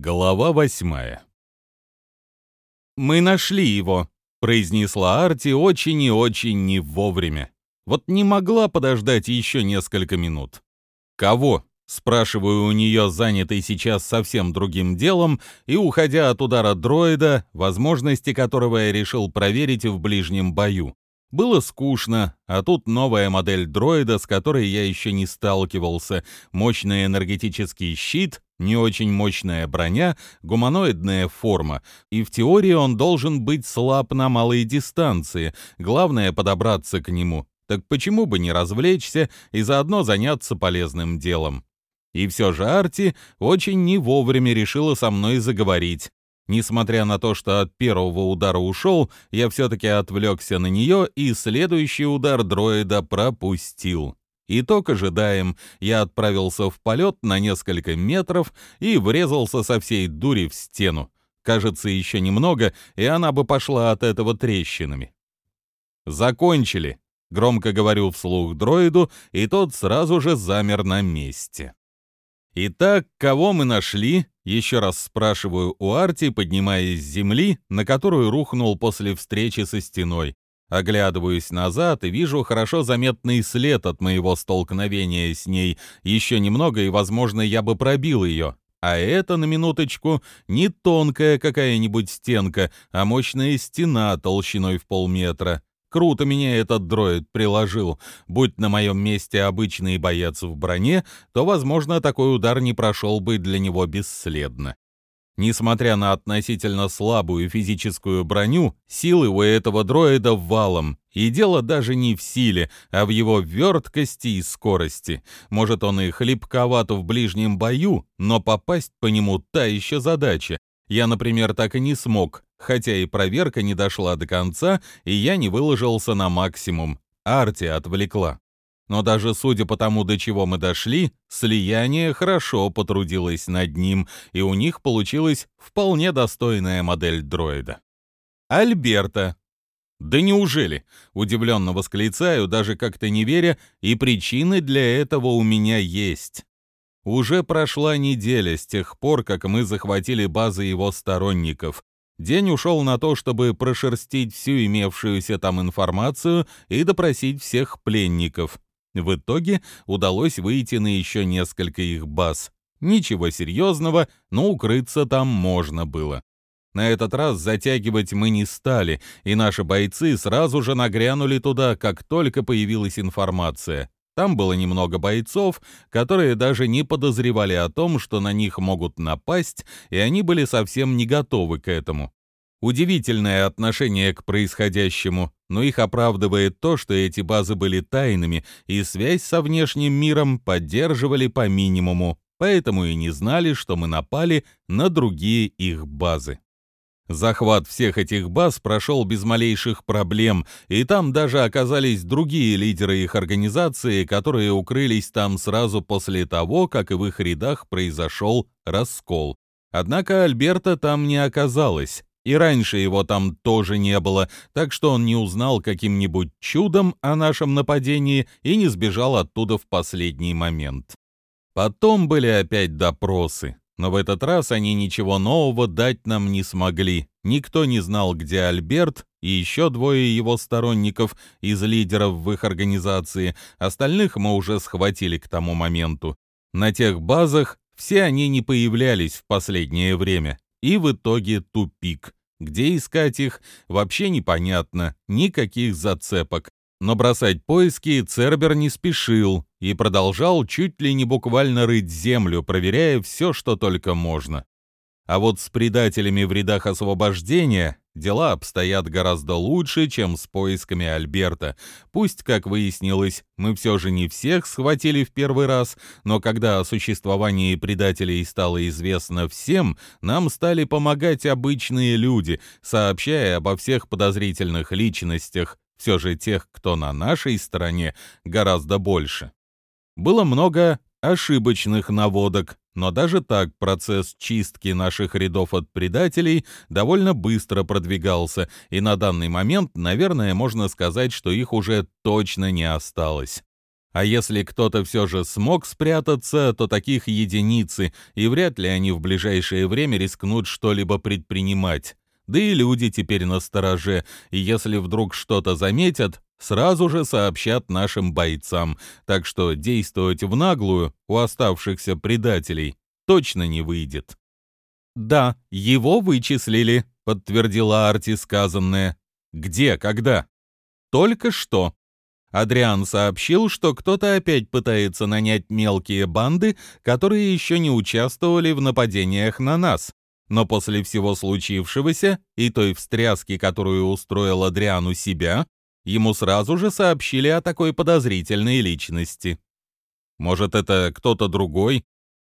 Глава восьмая «Мы нашли его», — произнесла Арти очень и очень не вовремя. Вот не могла подождать еще несколько минут. «Кого?» — спрашиваю у нее, занятый сейчас совсем другим делом, и уходя от удара дроида, возможности которого я решил проверить в ближнем бою. Было скучно, а тут новая модель дроида, с которой я еще не сталкивался, мощный энергетический щит, не очень мощная броня, гуманоидная форма, и в теории он должен быть слаб на малой дистанции, главное подобраться к нему. Так почему бы не развлечься и заодно заняться полезным делом? И все же Арти очень не вовремя решила со мной заговорить. Несмотря на то, что от первого удара ушел, я все-таки отвлекся на нее и следующий удар дроида пропустил. Итог ожидаем. Я отправился в полет на несколько метров и врезался со всей дури в стену. Кажется, еще немного, и она бы пошла от этого трещинами. «Закончили», — громко говорю вслух дроиду, и тот сразу же замер на месте. «Итак, кого мы нашли?» — еще раз спрашиваю у Арти, поднимаясь с земли, на которую рухнул после встречи со стеной. Оглядываюсь назад и вижу хорошо заметный след от моего столкновения с ней. Еще немного, и, возможно, я бы пробил ее. А это, на минуточку, не тонкая какая-нибудь стенка, а мощная стена толщиной в полметра. Круто меня этот дроид приложил. Будь на моем месте обычный боец в броне, то, возможно, такой удар не прошел бы для него бесследно. Несмотря на относительно слабую физическую броню, силы у этого дроида валом. И дело даже не в силе, а в его верткости и скорости. Может, он и хлипковат в ближнем бою, но попасть по нему та еще задача. Я, например, так и не смог, хотя и проверка не дошла до конца, и я не выложился на максимум. Арти отвлекла. Но даже судя по тому, до чего мы дошли, слияние хорошо потрудилось над ним, и у них получилась вполне достойная модель дроида. Альберта. Да неужели? Удивленно восклицаю, даже как-то не веря, и причины для этого у меня есть. Уже прошла неделя с тех пор, как мы захватили базы его сторонников. День ушел на то, чтобы прошерстить всю имевшуюся там информацию и допросить всех пленников. В итоге удалось выйти на еще несколько их баз. Ничего серьезного, но укрыться там можно было. На этот раз затягивать мы не стали, и наши бойцы сразу же нагрянули туда, как только появилась информация. Там было немного бойцов, которые даже не подозревали о том, что на них могут напасть, и они были совсем не готовы к этому. Удивительное отношение к происходящему, но их оправдывает то, что эти базы были тайными, и связь со внешним миром поддерживали по минимуму, поэтому и не знали, что мы напали на другие их базы. Захват всех этих баз прошел без малейших проблем, и там даже оказались другие лидеры их организации, которые укрылись там сразу после того, как и в их рядах произошел раскол. Однако Альберта там не оказалось, и раньше его там тоже не было, так что он не узнал каким-нибудь чудом о нашем нападении и не сбежал оттуда в последний момент. Потом были опять допросы, но в этот раз они ничего нового дать нам не смогли. Никто не знал, где Альберт и еще двое его сторонников из лидеров в их организации, остальных мы уже схватили к тому моменту. На тех базах все они не появлялись в последнее время, и в итоге тупик. Где искать их, вообще непонятно, никаких зацепок. Но бросать поиски Цербер не спешил и продолжал чуть ли не буквально рыть землю, проверяя все, что только можно. А вот с предателями в рядах освобождения дела обстоят гораздо лучше, чем с поисками Альберта. Пусть, как выяснилось, мы все же не всех схватили в первый раз, но когда о существовании предателей стало известно всем, нам стали помогать обычные люди, сообщая обо всех подозрительных личностях, все же тех, кто на нашей стороне, гораздо больше. Было много ошибочных наводок, но даже так процесс чистки наших рядов от предателей довольно быстро продвигался, и на данный момент, наверное, можно сказать, что их уже точно не осталось. А если кто-то все же смог спрятаться, то таких единицы, и вряд ли они в ближайшее время рискнут что-либо предпринимать. Да и люди теперь на стороже, и если вдруг что-то заметят, сразу же сообщат нашим бойцам, так что действовать в наглую у оставшихся предателей точно не выйдет. «Да, его вычислили», — подтвердила Арти сказанное. «Где? Когда?» «Только что», Адриан сообщил, что кто-то опять пытается нанять мелкие банды, которые еще не участвовали в нападениях на нас. Но после всего случившегося и той встряски, которую устроил Адриан у себя, ему сразу же сообщили о такой подозрительной личности. Может, это кто-то другой?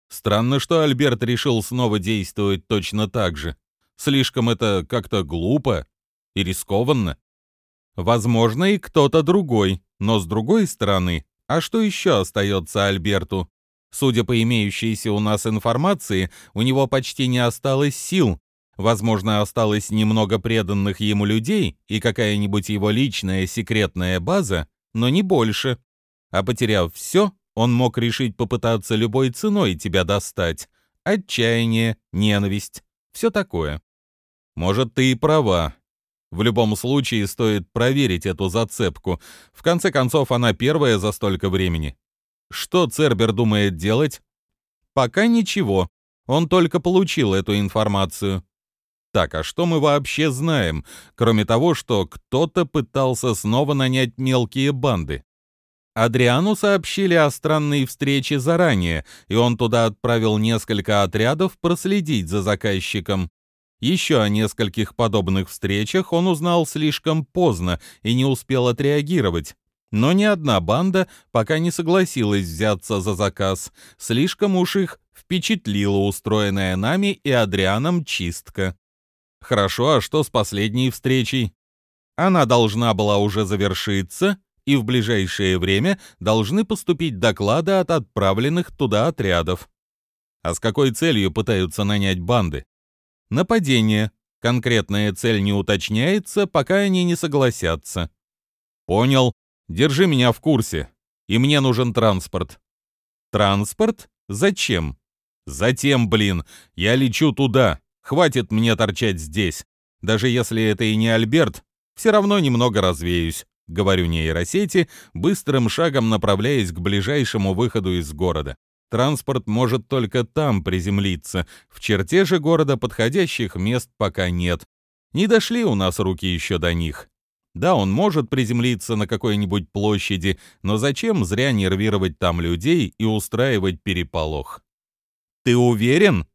Странно, что Альберт решил снова действовать точно так же. Слишком это как-то глупо и рискованно. Возможно, и кто-то другой, но с другой стороны, а что еще остается Альберту? Судя по имеющейся у нас информации, у него почти не осталось сил. Возможно, осталось немного преданных ему людей и какая-нибудь его личная секретная база, но не больше. А потеряв все, он мог решить попытаться любой ценой тебя достать. Отчаяние, ненависть, все такое. Может, ты и права, в любом случае стоит проверить эту зацепку. В конце концов, она первая за столько времени. Что Цербер думает делать? Пока ничего. Он только получил эту информацию. Так, а что мы вообще знаем, кроме того, что кто-то пытался снова нанять мелкие банды? Адриану сообщили о странной встрече заранее, и он туда отправил несколько отрядов проследить за заказчиком. Еще о нескольких подобных встречах он узнал слишком поздно и не успел отреагировать. Но ни одна банда пока не согласилась взяться за заказ. Слишком уж их впечатлила устроенная нами и Адрианом чистка. Хорошо, а что с последней встречей? Она должна была уже завершиться, и в ближайшее время должны поступить доклады от отправленных туда отрядов. А с какой целью пытаются нанять банды? Нападение. Конкретная цель не уточняется, пока они не согласятся. Понял. Держи меня в курсе. И мне нужен транспорт. Транспорт? Зачем? Затем, блин, я лечу туда. Хватит мне торчать здесь. Даже если это и не Альберт, все равно немного развеюсь. Говорю нейросети, быстрым шагом направляясь к ближайшему выходу из города. Транспорт может только там приземлиться. В черте же города подходящих мест пока нет. Не дошли у нас руки еще до них. Да, он может приземлиться на какой-нибудь площади, но зачем зря нервировать там людей и устраивать переполох? Ты уверен?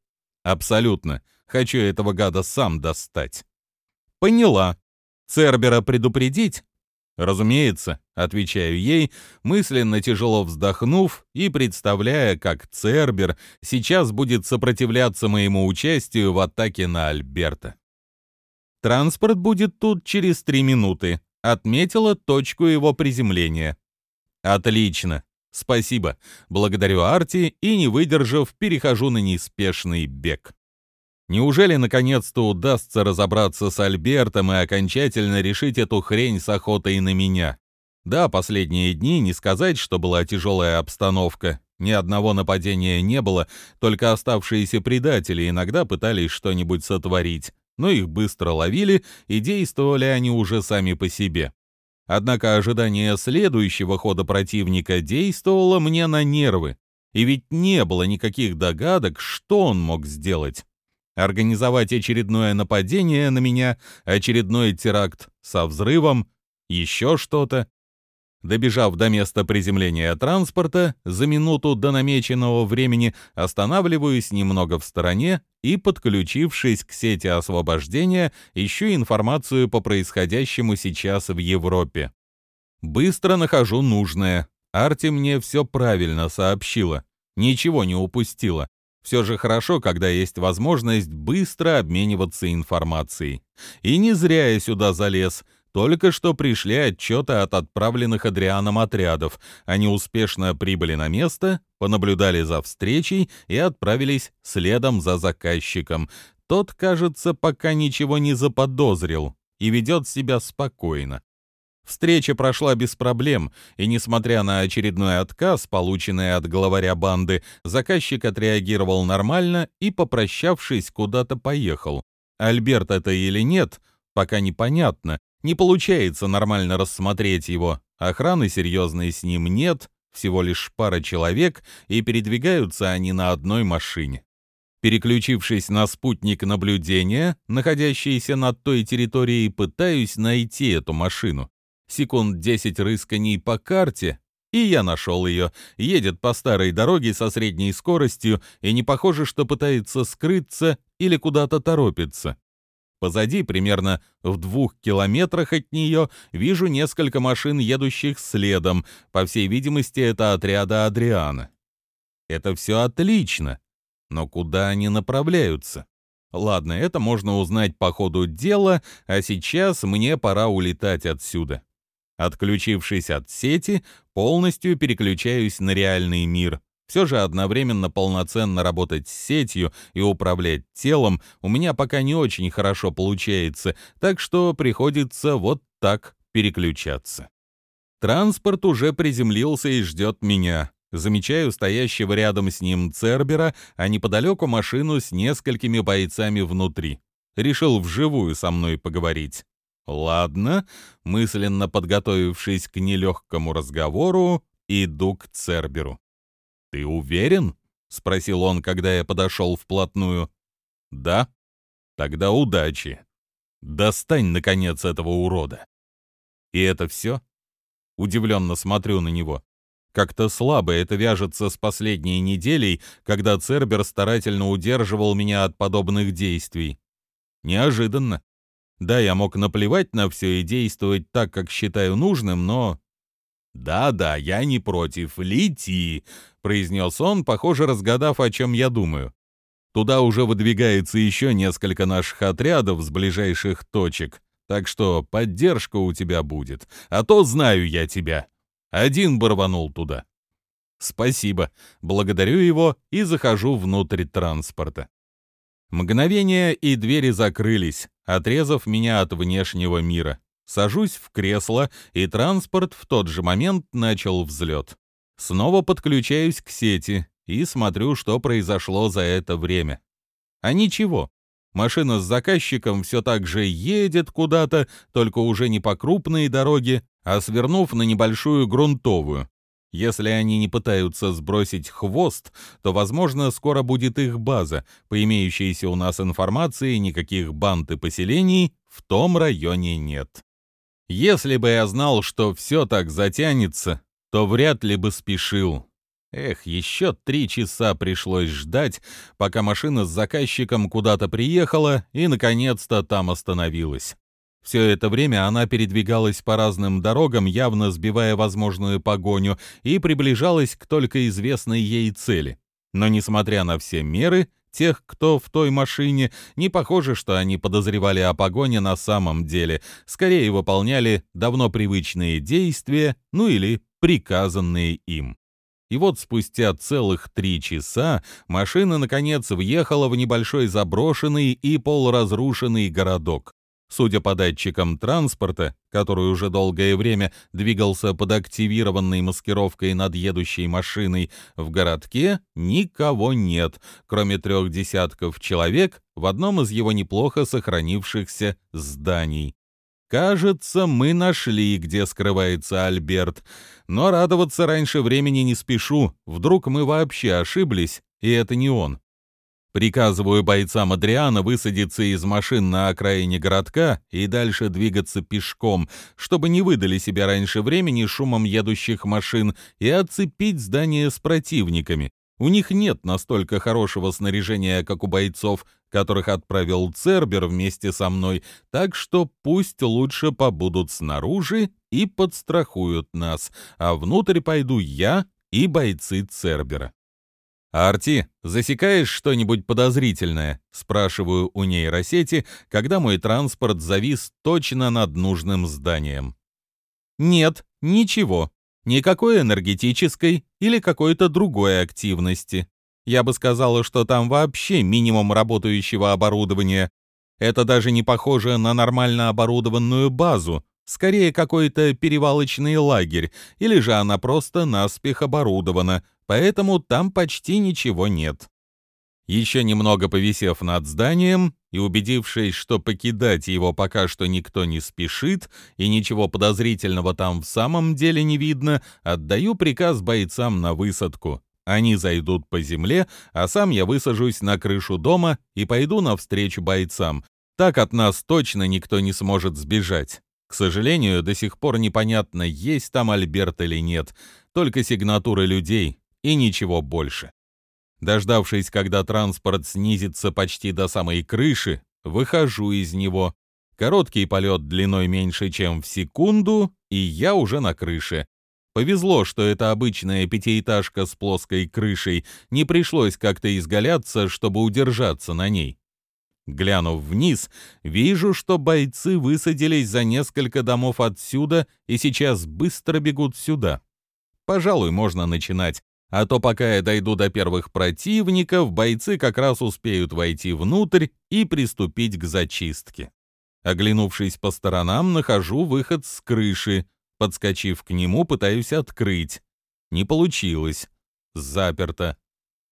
Абсолютно. Хочу этого гада сам достать. Поняла. Цербера предупредить, «Разумеется», — отвечаю ей, мысленно тяжело вздохнув и представляя, как Цербер сейчас будет сопротивляться моему участию в атаке на Альберта. «Транспорт будет тут через три минуты», — отметила точку его приземления. «Отлично. Спасибо. Благодарю Арти и, не выдержав, перехожу на неспешный бег». Неужели наконец-то удастся разобраться с Альбертом и окончательно решить эту хрень с охотой на меня? Да, последние дни не сказать, что была тяжелая обстановка. Ни одного нападения не было, только оставшиеся предатели иногда пытались что-нибудь сотворить, но их быстро ловили, и действовали они уже сами по себе. Однако ожидание следующего хода противника действовало мне на нервы, и ведь не было никаких догадок, что он мог сделать организовать очередное нападение на меня, очередной теракт со взрывом, еще что-то. Добежав до места приземления транспорта, за минуту до намеченного времени останавливаюсь немного в стороне и, подключившись к сети освобождения, ищу информацию по происходящему сейчас в Европе. Быстро нахожу нужное. Арти мне все правильно сообщила. Ничего не упустила. Все же хорошо, когда есть возможность быстро обмениваться информацией. И не зря я сюда залез. Только что пришли отчеты от отправленных Адрианом отрядов. Они успешно прибыли на место, понаблюдали за встречей и отправились следом за заказчиком. Тот, кажется, пока ничего не заподозрил и ведет себя спокойно. Встреча прошла без проблем, и несмотря на очередной отказ, полученный от главаря банды, заказчик отреагировал нормально и, попрощавшись, куда-то поехал. Альберт это или нет, пока непонятно, не получается нормально рассмотреть его. Охраны серьезной с ним нет, всего лишь пара человек, и передвигаются они на одной машине. Переключившись на спутник наблюдения, находящийся над той территорией, пытаюсь найти эту машину. Секунд 10 рысканий по карте, и я нашел ее. Едет по старой дороге со средней скоростью, и не похоже, что пытается скрыться или куда-то торопится. Позади, примерно в двух километрах от нее, вижу несколько машин, едущих следом. По всей видимости, это отряда Адриана. Это все отлично. Но куда они направляются? Ладно, это можно узнать по ходу дела, а сейчас мне пора улетать отсюда. Отключившись от сети, полностью переключаюсь на реальный мир. Все же одновременно полноценно работать с сетью и управлять телом у меня пока не очень хорошо получается, так что приходится вот так переключаться. Транспорт уже приземлился и ждет меня. Замечаю стоящего рядом с ним Цербера, а неподалеку машину с несколькими бойцами внутри. Решил вживую со мной поговорить. Ладно, мысленно подготовившись к нелегкому разговору, иду к Церберу. «Ты уверен?» — спросил он, когда я подошел вплотную. «Да? Тогда удачи. Достань, наконец, этого урода». «И это все?» Удивленно смотрю на него. Как-то слабо это вяжется с последней неделей, когда Цербер старательно удерживал меня от подобных действий. Неожиданно. Да, я мог наплевать на все и действовать так, как считаю нужным, но... «Да-да, я не против, лети», — произнес он, похоже, разгадав, о чем я думаю. Туда уже выдвигается еще несколько наших отрядов с ближайших точек, так что поддержка у тебя будет, а то знаю я тебя. Один бы рванул туда. Спасибо, благодарю его и захожу внутрь транспорта. Мгновение, и двери закрылись, отрезав меня от внешнего мира. Сажусь в кресло, и транспорт в тот же момент начал взлет. Снова подключаюсь к сети и смотрю, что произошло за это время. А ничего. Машина с заказчиком все так же едет куда-то, только уже не по крупной дороге, а свернув на небольшую грунтовую. Если они не пытаются сбросить хвост, то, возможно, скоро будет их база. По имеющейся у нас информации, никаких банд и поселений в том районе нет. Если бы я знал, что все так затянется, то вряд ли бы спешил. Эх, еще три часа пришлось ждать, пока машина с заказчиком куда-то приехала и, наконец-то, там остановилась. Все это время она передвигалась по разным дорогам, явно сбивая возможную погоню, и приближалась к только известной ей цели. Но, несмотря на все меры, тех, кто в той машине, не похоже, что они подозревали о погоне на самом деле, скорее выполняли давно привычные действия, ну или приказанные им. И вот спустя целых три часа машина, наконец, въехала в небольшой заброшенный и полуразрушенный городок. Судя по датчикам транспорта, который уже долгое время двигался под активированной маскировкой над едущей машиной, в городке никого нет, кроме трех десятков человек в одном из его неплохо сохранившихся зданий. Кажется, мы нашли, где скрывается Альберт, но радоваться раньше времени не спешу, вдруг мы вообще ошиблись, и это не он. Приказываю бойцам Адриана высадиться из машин на окраине городка и дальше двигаться пешком, чтобы не выдали себя раньше времени шумом едущих машин и отцепить здание с противниками. У них нет настолько хорошего снаряжения, как у бойцов, которых отправил Цербер вместе со мной, так что пусть лучше побудут снаружи и подстрахуют нас, а внутрь пойду я и бойцы Цербера. «Арти, засекаешь что-нибудь подозрительное?» — спрашиваю у нейросети, когда мой транспорт завис точно над нужным зданием. «Нет, ничего. Никакой энергетической или какой-то другой активности. Я бы сказала, что там вообще минимум работающего оборудования. Это даже не похоже на нормально оборудованную базу. Скорее, какой-то перевалочный лагерь, или же она просто наспех оборудована, поэтому там почти ничего нет. Еще немного повисев над зданием и убедившись, что покидать его пока что никто не спешит и ничего подозрительного там в самом деле не видно, отдаю приказ бойцам на высадку. Они зайдут по земле, а сам я высажусь на крышу дома и пойду навстречу бойцам. Так от нас точно никто не сможет сбежать. К сожалению, до сих пор непонятно, есть там Альберт или нет, только сигнатуры людей и ничего больше. Дождавшись, когда транспорт снизится почти до самой крыши, выхожу из него. Короткий полет длиной меньше, чем в секунду, и я уже на крыше. Повезло, что это обычная пятиэтажка с плоской крышей, не пришлось как-то изгаляться, чтобы удержаться на ней. Глянув вниз, вижу, что бойцы высадились за несколько домов отсюда и сейчас быстро бегут сюда. Пожалуй, можно начинать. А то пока я дойду до первых противников, бойцы как раз успеют войти внутрь и приступить к зачистке. Оглянувшись по сторонам, нахожу выход с крыши. Подскочив к нему, пытаюсь открыть. Не получилось. Заперто.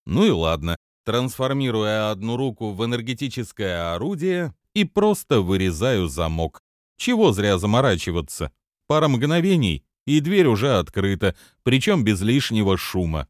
Ну и ладно. Трансформируя одну руку в энергетическое орудие и просто вырезаю замок. Чего зря заморачиваться? Пара мгновений, и дверь уже открыта, причем без лишнего шума.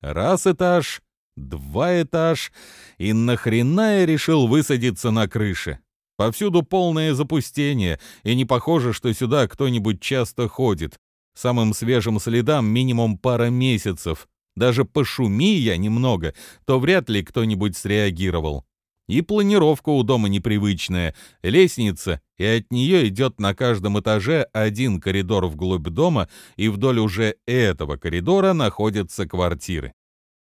Раз этаж, два этаж, и нахрена я решил высадиться на крыше? Повсюду полное запустение, и не похоже, что сюда кто-нибудь часто ходит. Самым свежим следам минимум пара месяцев. Даже пошуми я немного, то вряд ли кто-нибудь среагировал. И планировка у дома непривычная. Лестница, и от нее идет на каждом этаже один коридор вглубь дома, и вдоль уже этого коридора находятся квартиры.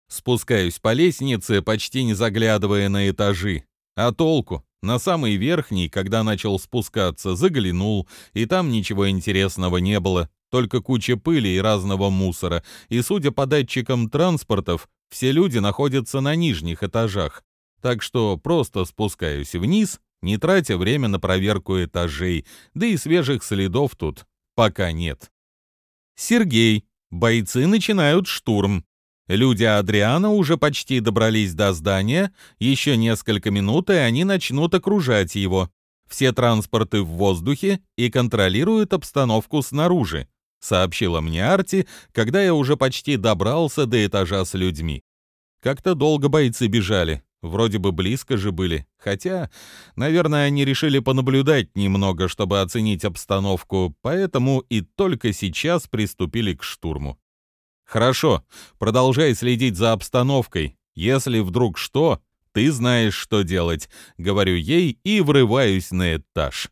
Спускаюсь по лестнице, почти не заглядывая на этажи. А толку? На самый верхний, когда начал спускаться, заглянул, и там ничего интересного не было, только куча пыли и разного мусора, и, судя по датчикам транспортов, все люди находятся на нижних этажах. Так что просто спускаюсь вниз, не тратя время на проверку этажей, да и свежих следов тут пока нет. Сергей. Бойцы начинают штурм. Люди Адриана уже почти добрались до здания, еще несколько минут, и они начнут окружать его. Все транспорты в воздухе и контролируют обстановку снаружи, сообщила мне Арти, когда я уже почти добрался до этажа с людьми. Как-то долго бойцы бежали, Вроде бы близко же были, хотя, наверное, они решили понаблюдать немного, чтобы оценить обстановку, поэтому и только сейчас приступили к штурму. «Хорошо, продолжай следить за обстановкой. Если вдруг что, ты знаешь, что делать», — говорю ей и врываюсь на этаж.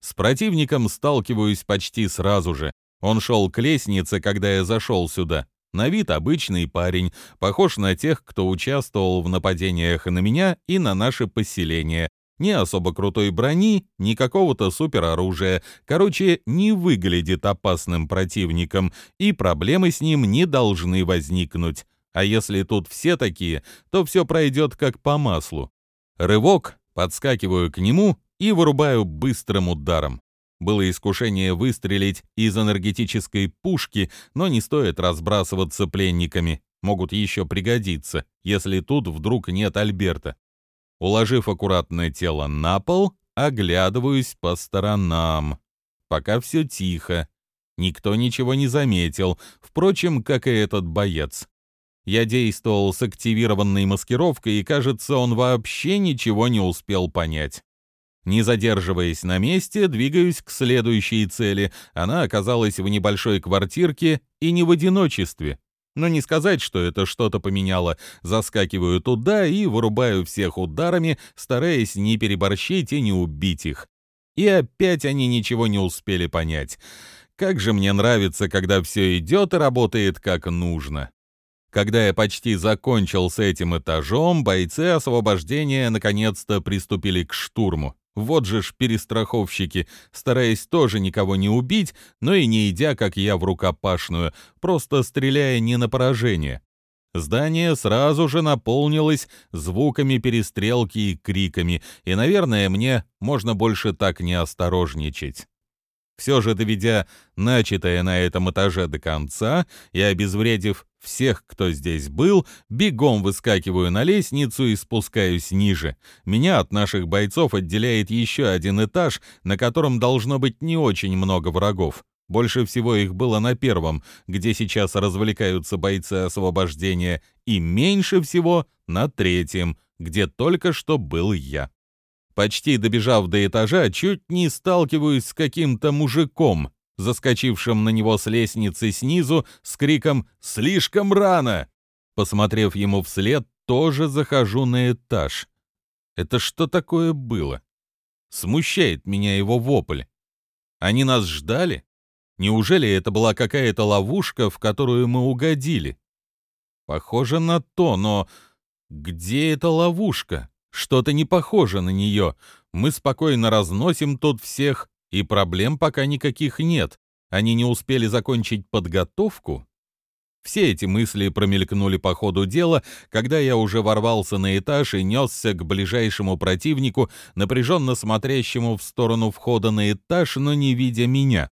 С противником сталкиваюсь почти сразу же. Он шел к лестнице, когда я зашел сюда. На вид обычный парень, похож на тех, кто участвовал в нападениях на меня и на наше поселение. Ни особо крутой брони, ни какого-то супероружия. Короче, не выглядит опасным противником, и проблемы с ним не должны возникнуть. А если тут все такие, то все пройдет как по маслу. Рывок, подскакиваю к нему и вырубаю быстрым ударом. Было искушение выстрелить из энергетической пушки, но не стоит разбрасываться пленниками. Могут еще пригодиться, если тут вдруг нет Альберта. Уложив аккуратное тело на пол, оглядываюсь по сторонам. Пока все тихо. Никто ничего не заметил, впрочем, как и этот боец. Я действовал с активированной маскировкой, и, кажется, он вообще ничего не успел понять. Не задерживаясь на месте, двигаюсь к следующей цели. Она оказалась в небольшой квартирке и не в одиночестве. Но не сказать, что это что-то поменяло. Заскакиваю туда и вырубаю всех ударами, стараясь не переборщить и не убить их. И опять они ничего не успели понять. Как же мне нравится, когда все идет и работает как нужно. Когда я почти закончил с этим этажом, бойцы освобождения наконец-то приступили к штурму. Вот же ж перестраховщики, стараясь тоже никого не убить, но и не идя, как я, в рукопашную, просто стреляя не на поражение. Здание сразу же наполнилось звуками перестрелки и криками, и, наверное, мне можно больше так не осторожничать. Все же доведя начатое на этом этаже до конца и обезвредив всех, кто здесь был, бегом выскакиваю на лестницу и спускаюсь ниже. Меня от наших бойцов отделяет еще один этаж, на котором должно быть не очень много врагов. Больше всего их было на первом, где сейчас развлекаются бойцы освобождения, и меньше всего на третьем, где только что был я. Почти добежав до этажа, чуть не сталкиваюсь с каким-то мужиком, заскочившим на него с лестницы снизу с криком «Слишком рано!». Посмотрев ему вслед, тоже захожу на этаж. Это что такое было? Смущает меня его вопль. Они нас ждали? Неужели это была какая-то ловушка, в которую мы угодили? Похоже на то, но где эта ловушка? Что-то не похоже на нее. Мы спокойно разносим тут всех, и проблем пока никаких нет. Они не успели закончить подготовку. Все эти мысли промелькнули по ходу дела, когда я уже ворвался на этаж и несся к ближайшему противнику, напряженно смотрящему в сторону входа на этаж, но не видя меня.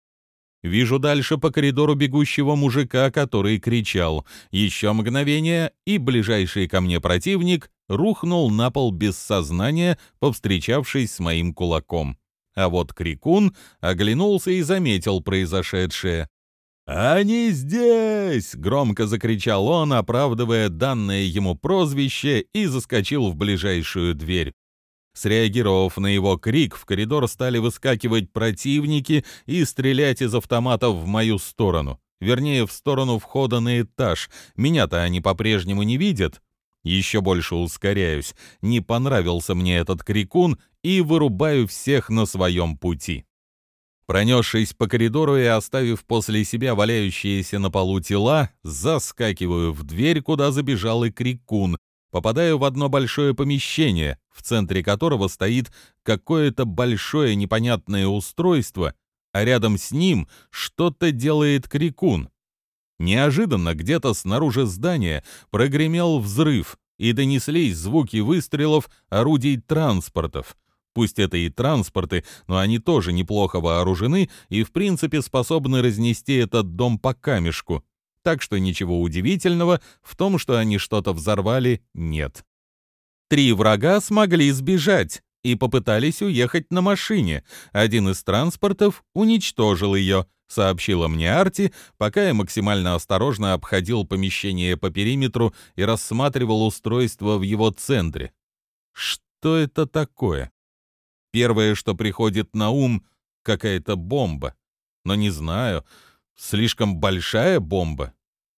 Вижу дальше по коридору бегущего мужика, который кричал. Еще мгновение, и ближайший ко мне противник рухнул на пол без сознания, повстречавшись с моим кулаком. А вот Крикун оглянулся и заметил произошедшее. «Они здесь!» — громко закричал он, оправдывая данное ему прозвище, и заскочил в ближайшую дверь. Среагировав на его крик, в коридор стали выскакивать противники и стрелять из автоматов в мою сторону. Вернее, в сторону входа на этаж. Меня-то они по-прежнему не видят. Еще больше ускоряюсь. Не понравился мне этот крикун и вырубаю всех на своем пути. Пронесшись по коридору и оставив после себя валяющиеся на полу тела, заскакиваю в дверь, куда забежал и крикун, попадаю в одно большое помещение, в центре которого стоит какое-то большое непонятное устройство, а рядом с ним что-то делает крикун. Неожиданно где-то снаружи здания прогремел взрыв, и донеслись звуки выстрелов орудий транспортов. Пусть это и транспорты, но они тоже неплохо вооружены и в принципе способны разнести этот дом по камешку так что ничего удивительного в том, что они что-то взорвали, нет. Три врага смогли сбежать и попытались уехать на машине. Один из транспортов уничтожил ее, сообщила мне Арти, пока я максимально осторожно обходил помещение по периметру и рассматривал устройство в его центре. Что это такое? Первое, что приходит на ум, какая-то бомба. Но не знаю, Слишком большая бомба?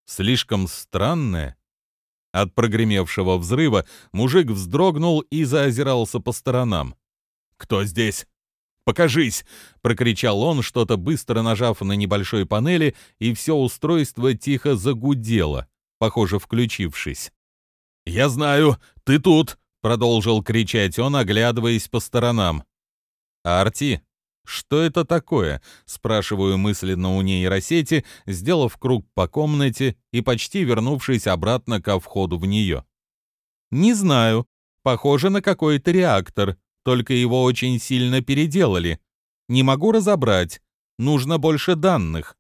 Слишком странная? От прогремевшего взрыва мужик вздрогнул и заозирался по сторонам. «Кто здесь? Покажись!» — прокричал он, что-то быстро нажав на небольшой панели, и все устройство тихо загудело, похоже, включившись. «Я знаю, ты тут!» — продолжил кричать он, оглядываясь по сторонам. «Арти, «Что это такое?» — спрашиваю мысленно у нейросети, сделав круг по комнате и почти вернувшись обратно ко входу в нее. «Не знаю. Похоже на какой-то реактор, только его очень сильно переделали. Не могу разобрать. Нужно больше данных».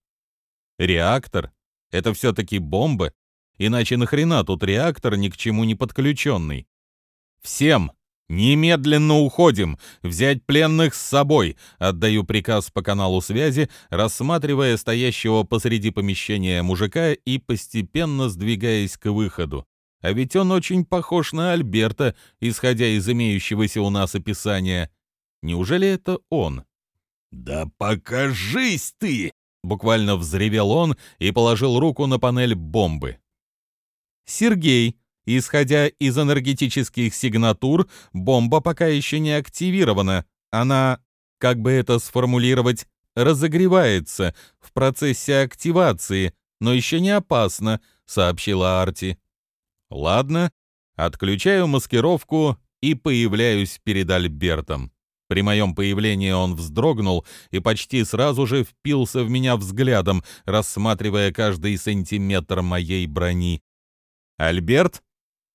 «Реактор? Это все-таки бомба? Иначе нахрена тут реактор ни к чему не подключенный?» «Всем!» «Немедленно уходим! Взять пленных с собой!» Отдаю приказ по каналу связи, рассматривая стоящего посреди помещения мужика и постепенно сдвигаясь к выходу. А ведь он очень похож на Альберта, исходя из имеющегося у нас описания. Неужели это он? «Да покажись ты!» — буквально взревел он и положил руку на панель бомбы. «Сергей!» Исходя из энергетических сигнатур, бомба пока еще не активирована. Она, как бы это сформулировать, разогревается в процессе активации, но еще не опасна, сообщила Арти. Ладно, отключаю маскировку и появляюсь перед Альбертом. При моем появлении он вздрогнул и почти сразу же впился в меня взглядом, рассматривая каждый сантиметр моей брони. «Альберт?»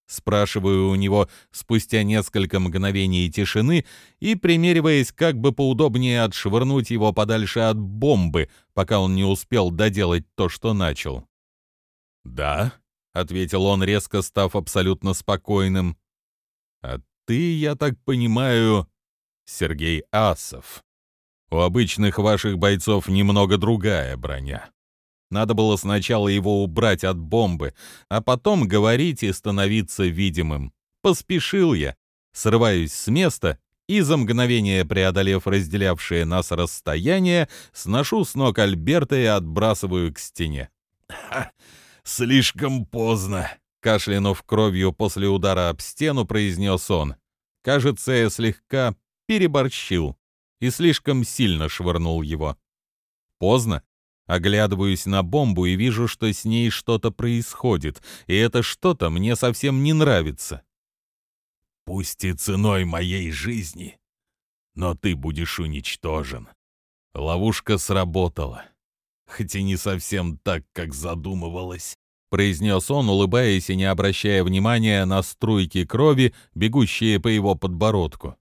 Спрашиваю у него спустя несколько мгновений тишины и примериваясь, как бы поудобнее отшвырнуть его подальше от бомбы, пока он не успел доделать то, что начал. «Да», — ответил он, резко став абсолютно спокойным. «А ты, я так понимаю, Сергей Асов. У обычных ваших бойцов немного другая броня». Надо было сначала его убрать от бомбы, а потом говорить и становиться видимым. Поспешил я, срываюсь с места и за мгновение преодолев разделявшее нас расстояние, сношу с ног Альберта и отбрасываю к стене. «Ха, слишком поздно!» Кашлянув кровью после удара об стену, произнес он. Кажется, я слегка переборщил и слишком сильно швырнул его. Поздно. Оглядываюсь на бомбу и вижу, что с ней что-то происходит, и это что-то мне совсем не нравится. «Пусть и ценой моей жизни, но ты будешь уничтожен. Ловушка сработала, хоть и не совсем так, как задумывалось», — произнес он, улыбаясь и не обращая внимания на струйки крови, бегущие по его подбородку.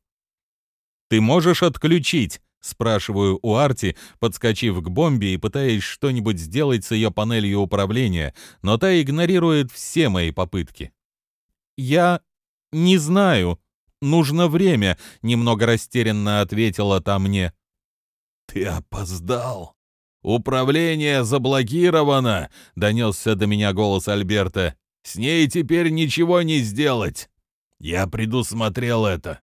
«Ты можешь отключить?» Спрашиваю у Арти, подскочив к бомбе и пытаясь что-нибудь сделать с ее панелью управления, но та игнорирует все мои попытки. «Я не знаю. Нужно время», — немного растерянно ответила та мне. «Ты опоздал. Управление заблокировано», — донесся до меня голос Альберта. «С ней теперь ничего не сделать. Я предусмотрел это».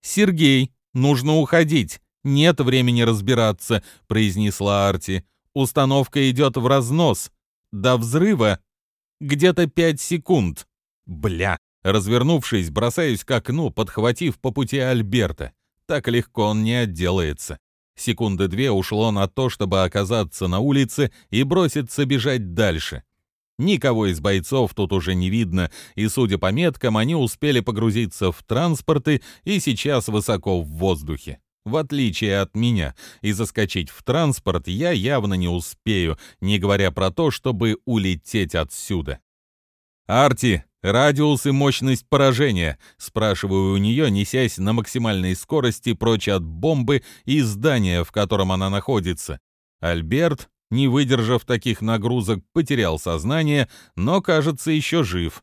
«Сергей, нужно уходить. «Нет времени разбираться», — произнесла Арти. «Установка идет в разнос. До взрыва где-то пять секунд». «Бля!» Развернувшись, бросаюсь к окну, подхватив по пути Альберта. Так легко он не отделается. Секунды две ушло на то, чтобы оказаться на улице и броситься бежать дальше. Никого из бойцов тут уже не видно, и, судя по меткам, они успели погрузиться в транспорты и сейчас высоко в воздухе. В отличие от меня, и заскочить в транспорт я явно не успею, не говоря про то, чтобы улететь отсюда. «Арти, радиус и мощность поражения?» — спрашиваю у нее, несясь на максимальной скорости прочь от бомбы и здания, в котором она находится. Альберт, не выдержав таких нагрузок, потерял сознание, но, кажется, еще жив.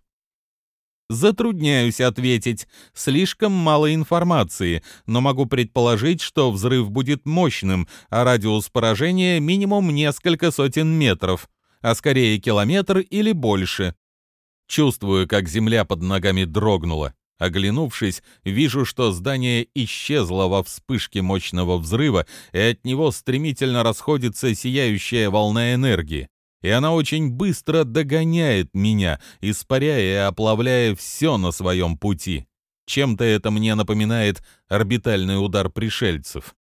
Затрудняюсь ответить. Слишком мало информации, но могу предположить, что взрыв будет мощным, а радиус поражения минимум несколько сотен метров, а скорее километр или больше. Чувствую, как земля под ногами дрогнула. Оглянувшись, вижу, что здание исчезло во вспышке мощного взрыва, и от него стремительно расходится сияющая волна энергии и она очень быстро догоняет меня, испаряя и оплавляя все на своем пути. Чем-то это мне напоминает орбитальный удар пришельцев.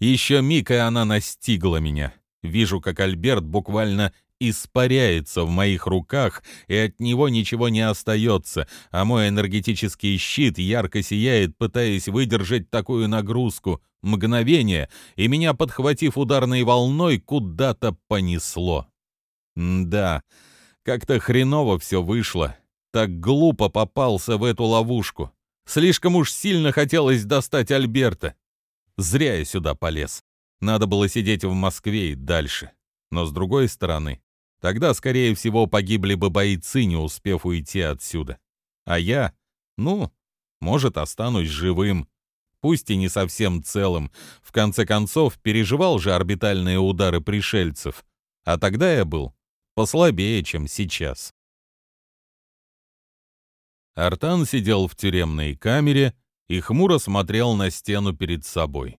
Еще миг, и она настигла меня. Вижу, как Альберт буквально испаряется в моих руках, и от него ничего не остается, а мой энергетический щит ярко сияет, пытаясь выдержать такую нагрузку. Мгновение, и меня, подхватив ударной волной, куда-то понесло. Да, как-то хреново все вышло. Так глупо попался в эту ловушку. Слишком уж сильно хотелось достать Альберта. Зря я сюда полез. Надо было сидеть в Москве и дальше. Но с другой стороны, тогда, скорее всего, погибли бы бойцы, не успев уйти отсюда. А я, ну, может, останусь живым. Пусть и не совсем целым. В конце концов, переживал же орбитальные удары пришельцев. А тогда я был послабее, чем сейчас. Артан сидел в тюремной камере и хмуро смотрел на стену перед собой.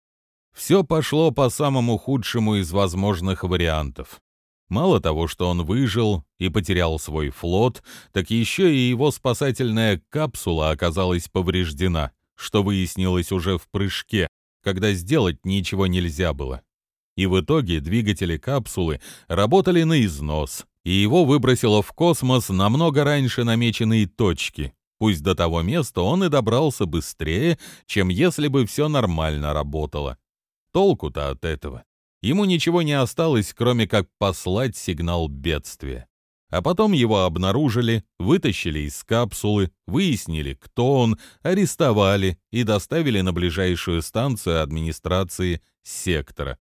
Все пошло по самому худшему из возможных вариантов. Мало того, что он выжил и потерял свой флот, так еще и его спасательная капсула оказалась повреждена, что выяснилось уже в прыжке, когда сделать ничего нельзя было и в итоге двигатели капсулы работали на износ, и его выбросило в космос намного раньше намеченной точки. Пусть до того места он и добрался быстрее, чем если бы все нормально работало. Толку-то от этого. Ему ничего не осталось, кроме как послать сигнал бедствия. А потом его обнаружили, вытащили из капсулы, выяснили, кто он, арестовали и доставили на ближайшую станцию администрации сектора.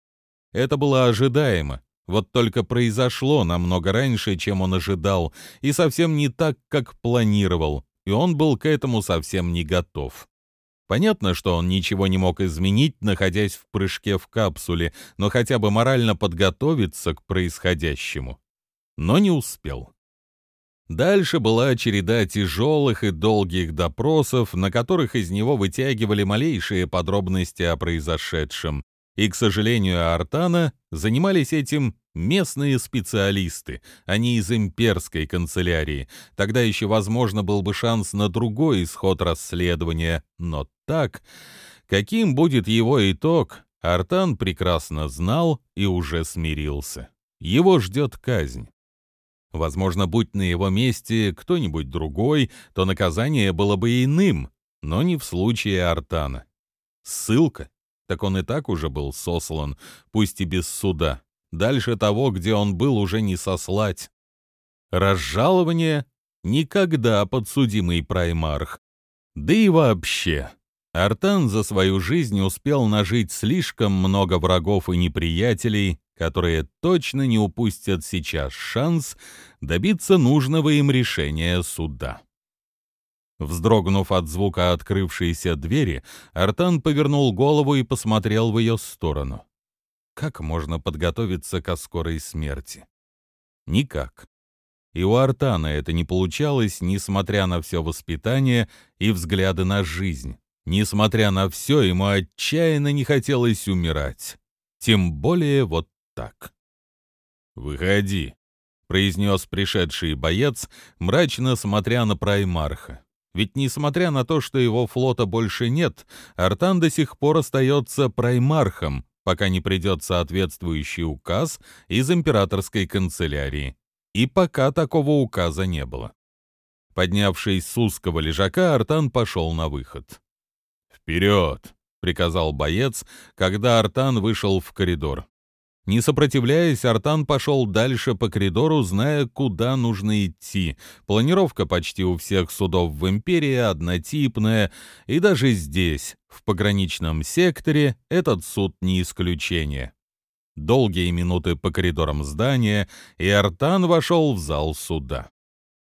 Это было ожидаемо, вот только произошло намного раньше, чем он ожидал, и совсем не так, как планировал, и он был к этому совсем не готов. Понятно, что он ничего не мог изменить, находясь в прыжке в капсуле, но хотя бы морально подготовиться к происходящему. Но не успел. Дальше была череда тяжелых и долгих допросов, на которых из него вытягивали малейшие подробности о произошедшем. И, к сожалению, Артана занимались этим местные специалисты, а не из имперской канцелярии. Тогда еще, возможно, был бы шанс на другой исход расследования. Но так, каким будет его итог, Артан прекрасно знал и уже смирился. Его ждет казнь. Возможно, будь на его месте кто-нибудь другой, то наказание было бы иным, но не в случае Артана. Ссылка так он и так уже был сослан, пусть и без суда. Дальше того, где он был, уже не сослать. Разжалование — никогда подсудимый праймарх. Да и вообще, Артан за свою жизнь успел нажить слишком много врагов и неприятелей, которые точно не упустят сейчас шанс добиться нужного им решения суда. Вздрогнув от звука открывшейся двери, Артан повернул голову и посмотрел в ее сторону. Как можно подготовиться к скорой смерти? Никак. И у Артана это не получалось, несмотря на все воспитание и взгляды на жизнь. Несмотря на все, ему отчаянно не хотелось умирать. Тем более вот так. «Выходи», — произнес пришедший боец, мрачно смотря на Праймарха. Ведь несмотря на то, что его флота больше нет, Артан до сих пор остается праймархом, пока не придет соответствующий указ из императорской канцелярии. И пока такого указа не было. Поднявшись с узкого лежака, Артан пошел на выход. «Вперед!» — приказал боец, когда Артан вышел в коридор. Не сопротивляясь, Артан пошел дальше по коридору, зная, куда нужно идти. Планировка почти у всех судов в Империи однотипная, и даже здесь, в пограничном секторе, этот суд не исключение. Долгие минуты по коридорам здания, и Артан вошел в зал суда.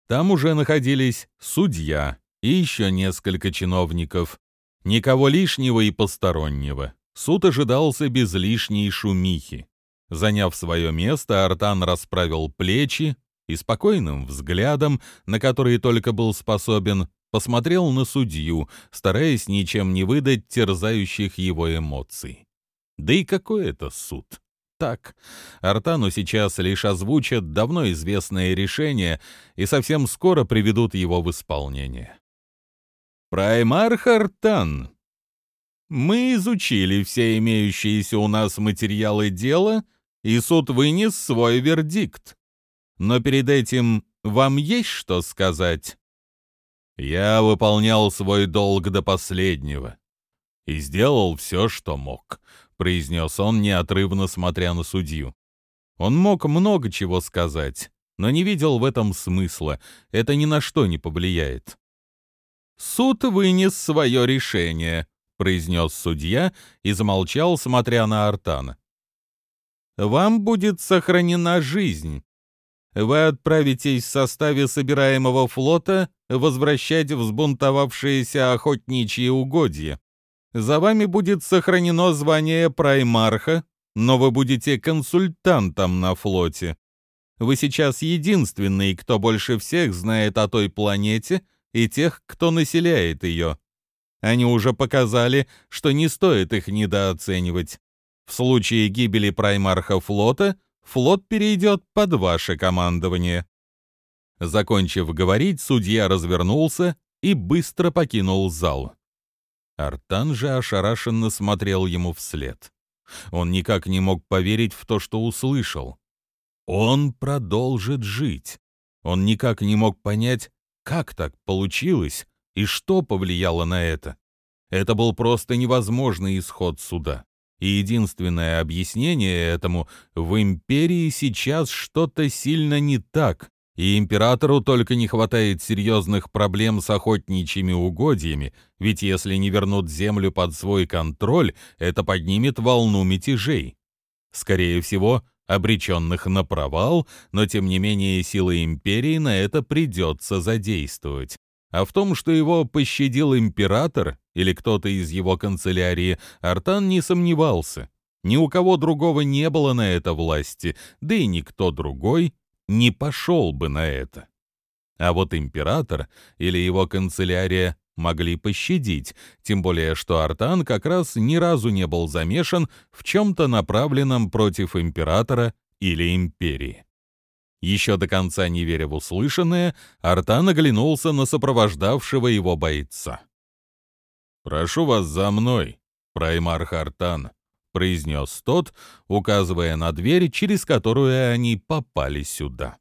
Там уже находились судья и еще несколько чиновников. Никого лишнего и постороннего. Суд ожидался без лишней шумихи. Заняв свое место, Артан расправил плечи и спокойным взглядом, на который только был способен, посмотрел на судью, стараясь ничем не выдать терзающих его эмоций. Да и какой это суд? Так, Артану сейчас лишь озвучат давно известное решение и совсем скоро приведут его в исполнение. Праймарх Артан, мы изучили все имеющиеся у нас материалы дела — и суд вынес свой вердикт. Но перед этим вам есть что сказать? Я выполнял свой долг до последнего и сделал все, что мог, произнес он, неотрывно смотря на судью. Он мог много чего сказать, но не видел в этом смысла, это ни на что не повлияет. «Суд вынес свое решение», — произнес судья и замолчал, смотря на Артана вам будет сохранена жизнь. Вы отправитесь в составе собираемого флота возвращать взбунтовавшиеся охотничьи угодья. За вами будет сохранено звание праймарха, но вы будете консультантом на флоте. Вы сейчас единственный, кто больше всех знает о той планете и тех, кто населяет ее. Они уже показали, что не стоит их недооценивать. В случае гибели праймарха флота, флот перейдет под ваше командование. Закончив говорить, судья развернулся и быстро покинул зал. Артан же ошарашенно смотрел ему вслед. Он никак не мог поверить в то, что услышал. Он продолжит жить. Он никак не мог понять, как так получилось и что повлияло на это. Это был просто невозможный исход суда. И единственное объяснение этому — в империи сейчас что-то сильно не так, И императору только не хватает серьезных проблем с охотничьими угодьями, ведь если не вернут землю под свой контроль, это поднимет волну мятежей. Скорее всего, обреченных на провал, но тем не менее силы империи на это придется задействовать. А в том, что его пощадил император или кто-то из его канцелярии, Артан не сомневался. Ни у кого другого не было на это власти, да и никто другой не пошел бы на это. А вот император или его канцелярия могли пощадить, тем более что Артан как раз ни разу не был замешан в чем-то направленном против императора или империи. Еще до конца не веря в услышанное, Артан оглянулся на сопровождавшего его бойца. «Прошу вас за мной, праймарх Артан», — произнес тот, указывая на дверь, через которую они попали сюда.